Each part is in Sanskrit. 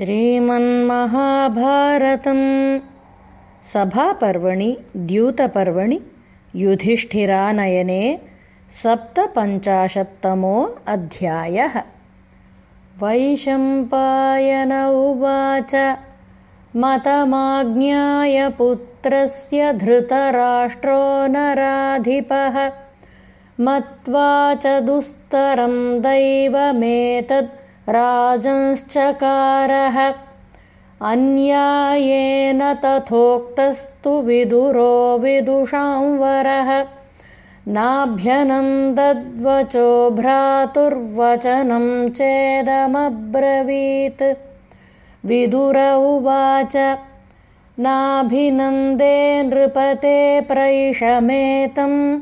श्रीमन्महाभारतं सभापर्वणि द्यूतपर्वणि युधिष्ठिरानयने सप्तपञ्चाशत्तमो अध्यायः। वैशम्पायन उवाच मतमाज्ञायपुत्रस्य धृतराष्ट्रो नराधिपः। मत्वा च दुस्तरं दैवमेतद् राजंश्चकारः। अन्यायेन तथोक्तस्तु विदुरो विदुषांवरः नाभ्यनन्दद्वचो भ्रातुर्वचनं चेदमब्रवीत्। विदुर उवाच नाभिनन्दे नृपते प्रैषमेतं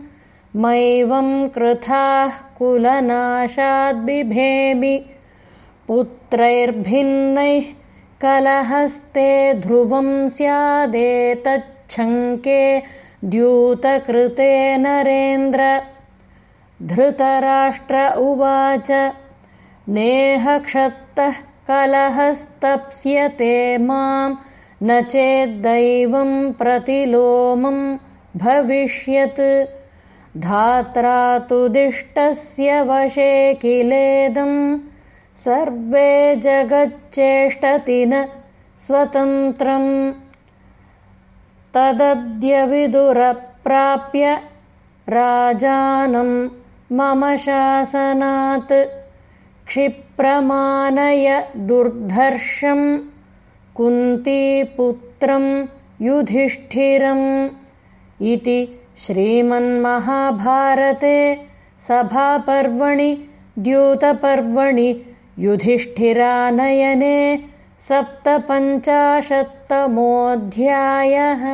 मैवं कृथाः कुलनाशाद्बिभेमि पुत्रैर्भिन्नैः कलहस्ते ध्रुवं स्यादेतच्छङ्के द्यूतकृते नरेन्द्र। धृतराष्ट्र उवाच नेहक्षत्तः कलहस्तप्स्यते मां न चेद्दैवं प्रतिलोमं भविष्यत्। धात्रा तु दिष्टस्य वशे किलेदम् सर्वे जगच्चेष्टति न स्वतन्त्रम् तदद्य विदुरप्राप्य राजानं मम शासनात् क्षिप्रमानय दुर्धर्षं कुन्तीपुत्रं युधिष्ठिरम् इति श्रीमन्महाभारते सभापर्वणि द्यूतपर्वणि युधिष्ठिरानयने सप्तपञ्चाशत्तमोऽध्यायः